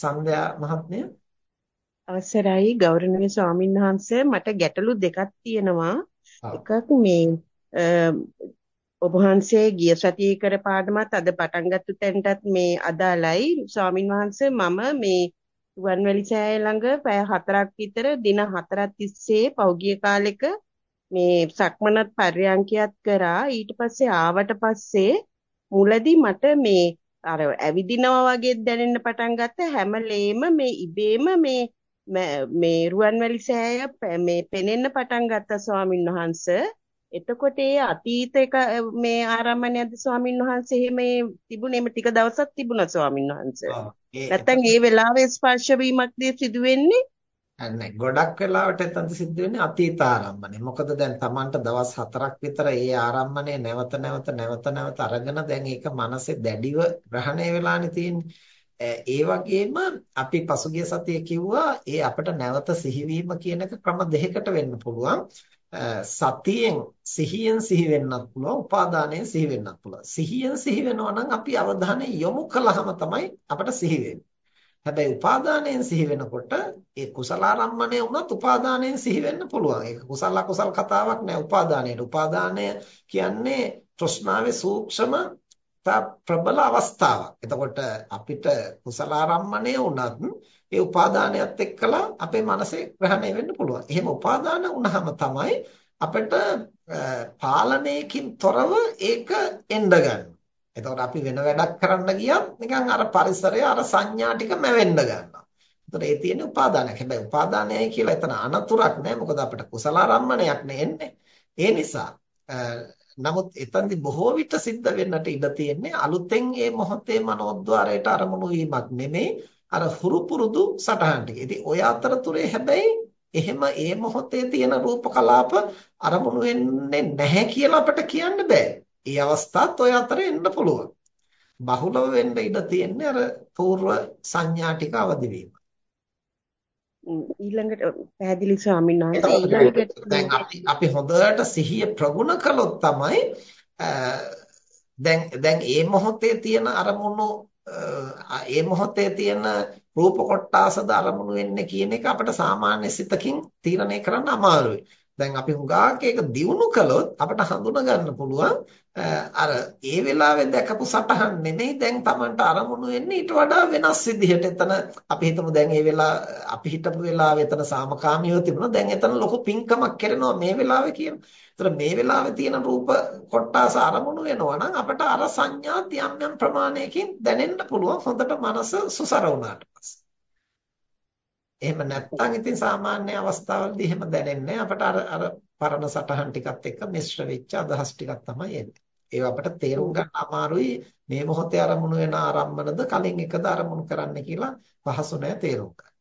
සන්ධ්‍යා මහත්මිය. අවසරයි ගෞරවනීය ස්වාමීන් වහන්සේ. මට ගැටලු දෙකක් තියෙනවා. එකක් මේ ඔබ වහන්සේ ගිය සතියේ කර පාඩමත් අද පටන් ගත්ත තැනටත් මේ අදාළයි. ස්වාමීන් වහන්සේ මම මේ රුවන්වැලි සෑය ළඟ පැය 4ක් විතර දින 4ක් තිස්සේ පෞගිය කාලෙක මේ සක්මනත් පර්යංකයත් කරා. ඊට පස්සේ ආවට පස්සේ මුලදී මට මේ අර ඇවිදිනවා වගේ දැනෙන්න පටන් ගත්ත හැමලේම මේ ඉබේම මේ මේ රුවන්වැලි සෑය මේ පෙනෙන්න පටන් ගත්තා ස්වාමින් වහන්සේ. එතකොට ඒ අතීත එක මේ ආරම්භණයක්ද ස්වාමින් වහන්සේ එහෙම තිබුණේම ටික දවසක් තිබුණා ස්වාමින් වහන්සේ. නැත්තම් ඒ වෙලාවේ ස්පර්ශ වීමක්ද සිදු වෙන්නේ? නැහැ ගොඩක් වෙලාවට එතනද සිද්ධ වෙන්නේ අතීත ආරම්මණය. මොකද දැන් Tamanට දවස් 4ක් විතර ඒ ආරම්මණය නැවත නැවත නැවත නැවත අරගෙන දැන් ඒක මනසේ දැඩිව ග්‍රහණය වෙලානේ තියෙන්නේ. ඒ වගේම අපි පසුගිය සතියේ කිව්වා ඒ අපිට නැවත සිහිවීම කියන එක ක්‍රම දෙකකට වෙන්න පුළුවන්. සතියෙන් සිහියෙන් සිහි වෙන්නත් පුළුවන් උපාදානයෙන් සිහි වෙන්නත් පුළුවන් සිහියෙන් සිහි වෙනවා නම් අපි අවධානය යොමු කළාම තමයි අපට සිහි වෙන්නේ හැබැයි උපාදානයෙන් සිහි වෙනකොට ඒ කුසලාරම්මණය වුණත් උපාදානයෙන් සිහි වෙන්න පුළුවන්. ඒක කුසල අකුසල කතාවක් නෑ උපාදානයට. උපාදානය කියන්නේ තෘෂ්ණාවේ සූක්ෂම ප්‍රබල අවස්ථාවක්. එතකොට අපිට කුසලාරම්මණය වුණත් ඒ උපාදානයත් එක්කලා අපේ මනසේ ග්‍රහණය වෙන්න පුළුවන්. එහෙම උපාදාන වුණාම තමයි අපිට පාලනයකින් තොරව ඒක එන්න ගන්න. එතකොට අපි වෙන වැඩක් කරන්න ගියත් නිකන් අර පරිසරය අර සංඥා ටික මැවෙන්න ගන්නවා. එතකොට ඒ තියෙන්නේ උපාදානයක්. හැබැයි උපාදානයයි කියලා එතන අනතුරක් නෑ. මොකද අපිට කුසලාරම්මණයක් නෙන්නේ. ඒ නිසා නමුත් එතනදි බොහෝ විට සිද්ධ වෙන්නට ඉඩ තියෙන්නේ අලුතෙන් මේ මොහොතේ මනෝද්වාරයට අරමුණු වීමක් නෙමෙයි අර හුරු පුරුදු සටහන් ටික. ඉතින් ඔය අතරතුරේ හැබැයි එහෙම ඒ මොහොතේ තියෙන රූප කලාප අරමුණු වෙන්නේ නැහැ කියලා අපිට කියන්න බෑ. ඒ අවස්ථාත් ඔය අතරේ එන්න පුළුවන්. බහුලව වෙන්න ඉඩ තියෙන්නේ අර పూర్ව සංඥා ටික අවදි වීම. ඊළඟට පැහැදිලි ස්වාමීන් වහන්සේ දැන් අපි අපි හොඳට සිහිය ප්‍රගුණ කළොත් තමයි දැන් දැන් මේ මොහොතේ තියෙන අරමුණු ඒ මොහොතේ තියෙන රූප කොටාසද අරමුණු වෙන්නේ කියන එක අපිට සාමාන්‍ය සිතකින් තීරණය කරන්න අමාරුයි. දැන් අපි හුඟක් ඒක දියුණු කළොත් අපිට හඳුනා ගන්න පුළුවන් අර ඒ වෙලාවේ දැකපු සටහන් නෙමෙයි දැන් Tamanට අරමුණු වෙන්නේ ඊට වඩා වෙනස් විදිහට එතන අපි හිතමු දැන් ඒ වෙලාව අපි හිටපු වෙලාවේ එතන සාමකාමීව තිබුණා දැන් එතන ලොකු පිංකමක් කරනවා මේ වෙලාවේ කියන. ඒතර මේ වෙලාවේ තියෙන රූප කොටස අරමුණු වෙනවා නම් අපිට අර සංඥා යම් යම් ප්‍රමාණයකින් දැනෙන්න පුළුවන් හොඳට මනස සුසර වුණාට පස්සේ. එහෙම නැත්නම් ඉතින් සාමාන්‍ය අවස්ථාවලදී එහෙම දැනෙන්නේ අපට අර අර පරණ සටහන් ටිකත් එක්ක මිශ්‍ර වෙච්ච අදහස් ටිකක් තමයි එන්නේ. ඒව අපිට තේරුම් ගන්න අමාරුයි මේ මොහොතේ අරමුණු වෙන ආරම්මනද කලින් එකද අරමුණු කරන්න කියලා පහසු නෑ තේරුම් ගන්න.